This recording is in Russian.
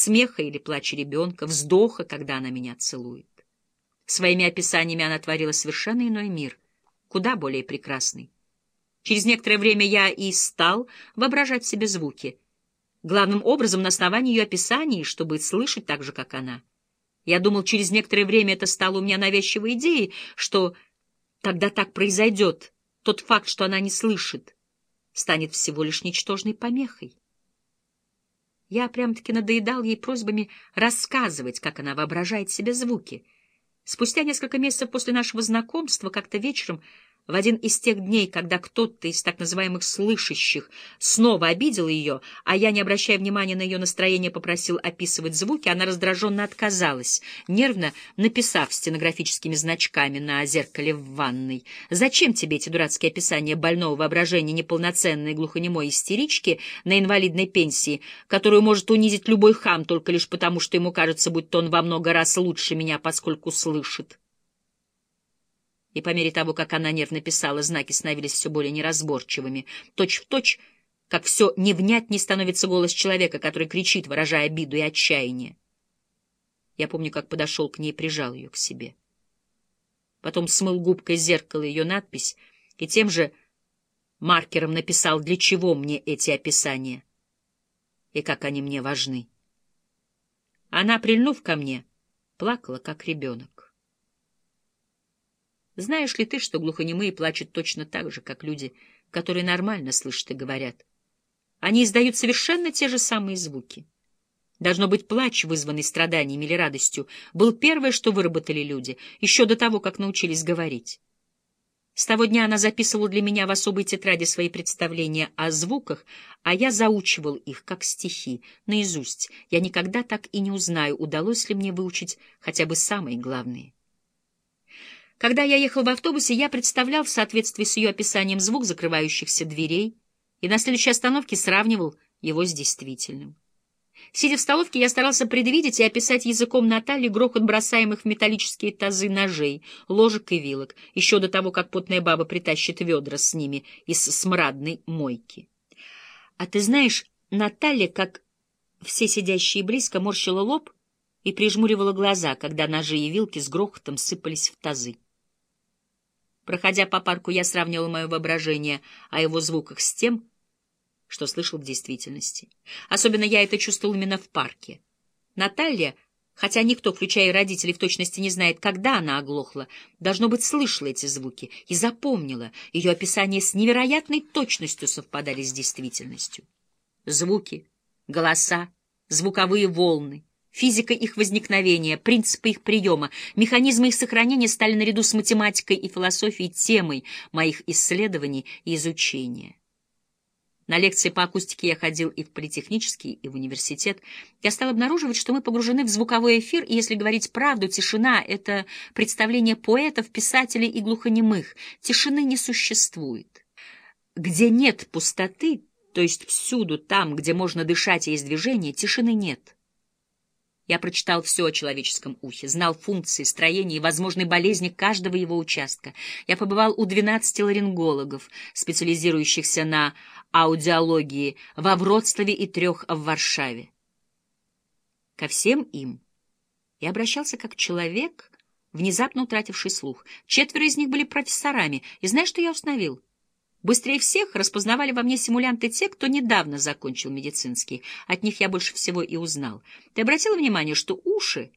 смеха или плача ребенка, вздоха, когда она меня целует. Своими описаниями она творила совершенно иной мир, куда более прекрасный. Через некоторое время я и стал воображать себе звуки, главным образом на основании ее описаний, чтобы слышать так же, как она. Я думал, через некоторое время это стало у меня навязчивой идеей, что когда так произойдет, тот факт, что она не слышит, станет всего лишь ничтожной помехой. Я прям-таки надоедал ей просьбами рассказывать, как она воображает себе звуки. Спустя несколько месяцев после нашего знакомства, как-то вечером, в один из тех дней, когда кто-то из так называемых «слышащих» снова обидел ее, а я, не обращая внимания на ее настроение, попросил описывать звуки, она раздраженно отказалась, нервно написав стенографическими значками на зеркале в ванной. «Зачем тебе эти дурацкие описания больного воображения неполноценной глухонемой истерички на инвалидной пенсии, которую может унизить любой хам только лишь потому, что ему кажется, будто он во много раз лучше меня, поскольку слышит?» И по мере того, как она нервно писала, знаки становились все более неразборчивыми. Точь в точь, как все невнятнее становится голос человека, который кричит, выражая обиду и отчаяние. Я помню, как подошел к ней и прижал ее к себе. Потом смыл губкой зеркало ее надпись и тем же маркером написал, для чего мне эти описания и как они мне важны. Она, прильнув ко мне, плакала, как ребенок. Знаешь ли ты, что глухонемые плачут точно так же, как люди, которые нормально слышат и говорят? Они издают совершенно те же самые звуки. Должно быть, плач, вызванный страданиями или радостью, был первое, что выработали люди, еще до того, как научились говорить. С того дня она записывала для меня в особой тетради свои представления о звуках, а я заучивал их, как стихи, наизусть. Я никогда так и не узнаю, удалось ли мне выучить хотя бы самые главные. Когда я ехал в автобусе, я представлял в соответствии с ее описанием звук закрывающихся дверей и на следующей остановке сравнивал его с действительным. Сидя в столовке, я старался предвидеть и описать языком Натальи грохот бросаемых в металлические тазы ножей, ложек и вилок, еще до того, как потная баба притащит ведра с ними из смрадной мойки. А ты знаешь, Наталья, как все сидящие близко, морщила лоб и прижмуривала глаза, когда ножи и вилки с грохотом сыпались в тазы. Проходя по парку, я сравнивал мое воображение о его звуках с тем, что слышал в действительности. Особенно я это чувствовал именно в парке. Наталья, хотя никто, включая родителей, в точности не знает, когда она оглохла, должно быть, слышала эти звуки и запомнила. Ее описания с невероятной точностью совпадали с действительностью. Звуки, голоса, звуковые волны — Физика их возникновения, принципы их приема, механизмы их сохранения стали наряду с математикой и философией темой моих исследований и изучения. На лекции по акустике я ходил и в политехнический, и в университет. Я стал обнаруживать, что мы погружены в звуковой эфир, и, если говорить правду, тишина — это представление поэтов, писателей и глухонемых. Тишины не существует. Где нет пустоты, то есть всюду там, где можно дышать и есть движение, тишины нет. Я прочитал все о человеческом ухе, знал функции, строение и возможные болезни каждого его участка. Я побывал у 12 ларингологов, специализирующихся на аудиологии во Вроцлаве и трех в Варшаве. Ко всем им я обращался как человек, внезапно утративший слух. Четверо из них были профессорами, и знаешь, что я установил? Быстрее всех распознавали во мне симулянты те, кто недавно закончил медицинский. От них я больше всего и узнал. Ты обратила внимание, что уши